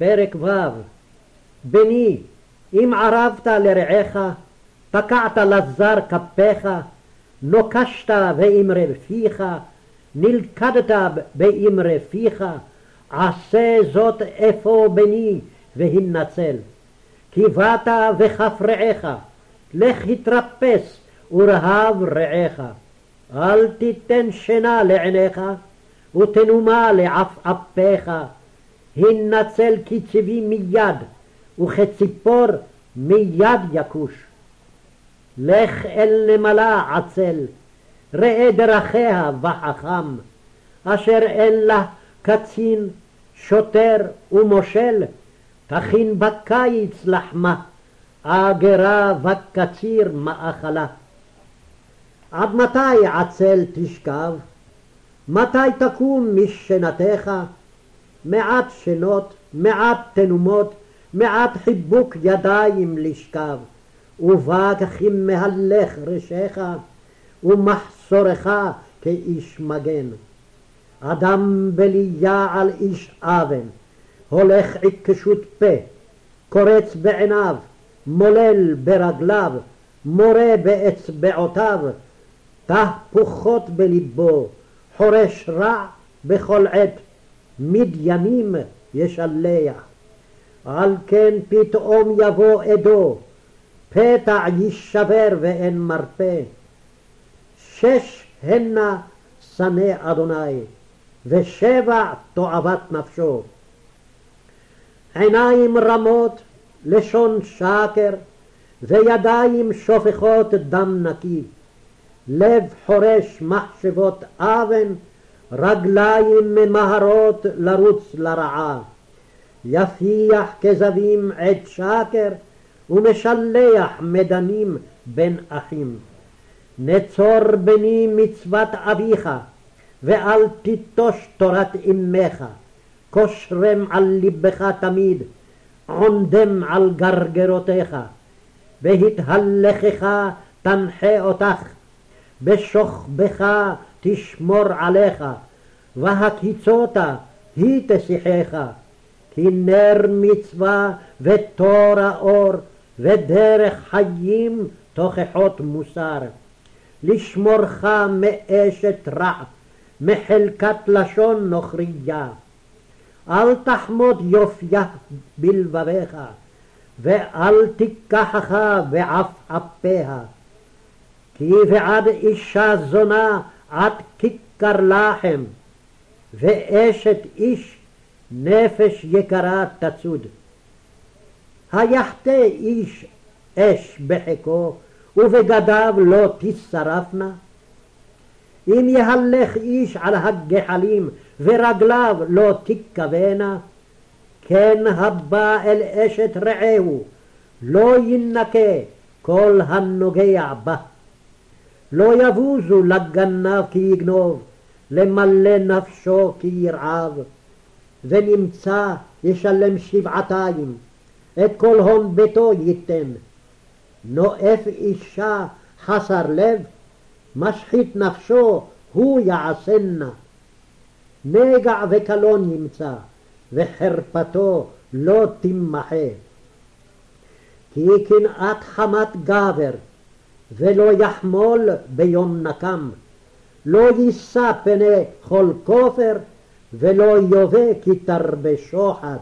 פרק ו' בני, אם ערבת לרעך, תקעת לזר כפיך, נוקשת באמרי פיך, נלכדת באמרי פיך, עשה זאת אפוא בני, והנצל. כי באת וכף רעך, לך התרפס ורהב רעך. אל תיתן שינה לעיניך, ותנומה לעפעפיך. הנצל כצבי מיד, וכציפור מיד יכוש. לך אל נמלה עצל, ראה דרכיה וחכם, אשר אין לה קצין, שוטר ומושל, תכין בקיץ לחמה, אגרה וקציר מאכלה. עד מתי עצל תשכב? מתי תקום משנתך? מעט שנות, מעט תנומות, מעט חיבוק ידיים לשכב, ובא כמהלך ראשיך, ומחסורך כאיש מגן. אדם בליה על איש אבן, הולך עיקשות פה, קורץ בעיניו, מולל ברגליו, מורה באצבעותיו, תהפוכות בלבו, חורש רע בכל עת, מדיינים ישלח. על כן פתאום יבוא עדו, פתע יישבר ואין מרפא. שש הנה שנא אדוני, ושבע תועבת נפשו. עיניים רמות, לשון שקר, וידיים שופכות דם נקי. לב חורש מחשבות אבן, רגליים ממהרות לרוץ לרעה. יפיח כזבים עת שקר, ומשלח מדנים בין אחים. נצור בני מצוות אביך, ואל תיטוש תורת אמך. כושרם על לבך תמיד, עונדם על גרגרותיך. בהתהלכך תנחה אותך, בשוכבך תשמור עליך, והקיצותה היא תשיחך. כי נר מצווה ותור האור, ודרך חיים תוכחות מוסר. לשמורך מאשת רע, מחלקת לשון נוכריה. אל תחמוד יופייה בלבביך, ואל תיקחך בעפעפיה. כי בעד אישה זונה עד כיכר לחם, ואשת איש נפש יקרה תצוד. היחטא איש אש בחיקו, ובגדיו לא תשרפנה? אם יהלך איש על הגחלים ורגליו לא תכבנה, כן הבא אל אשת רעהו, לא ינקה כל הנוגע בה. לא יבוזו לגנב כי יגנוב, למלא נפשו כי ירעב, ונמצא ישלם שבעתיים, את כל הון ביתו ייתן. נואף אישה חסר לב, משחית נפשו הוא יעשנה. נגע וקלון ימצא, וחרפתו לא תמחה. כי קנאת חמת גבר, ולא יחמול ביום נקם. לא יישא פני כל כופר, ולא יובא כי תרבה שוחד.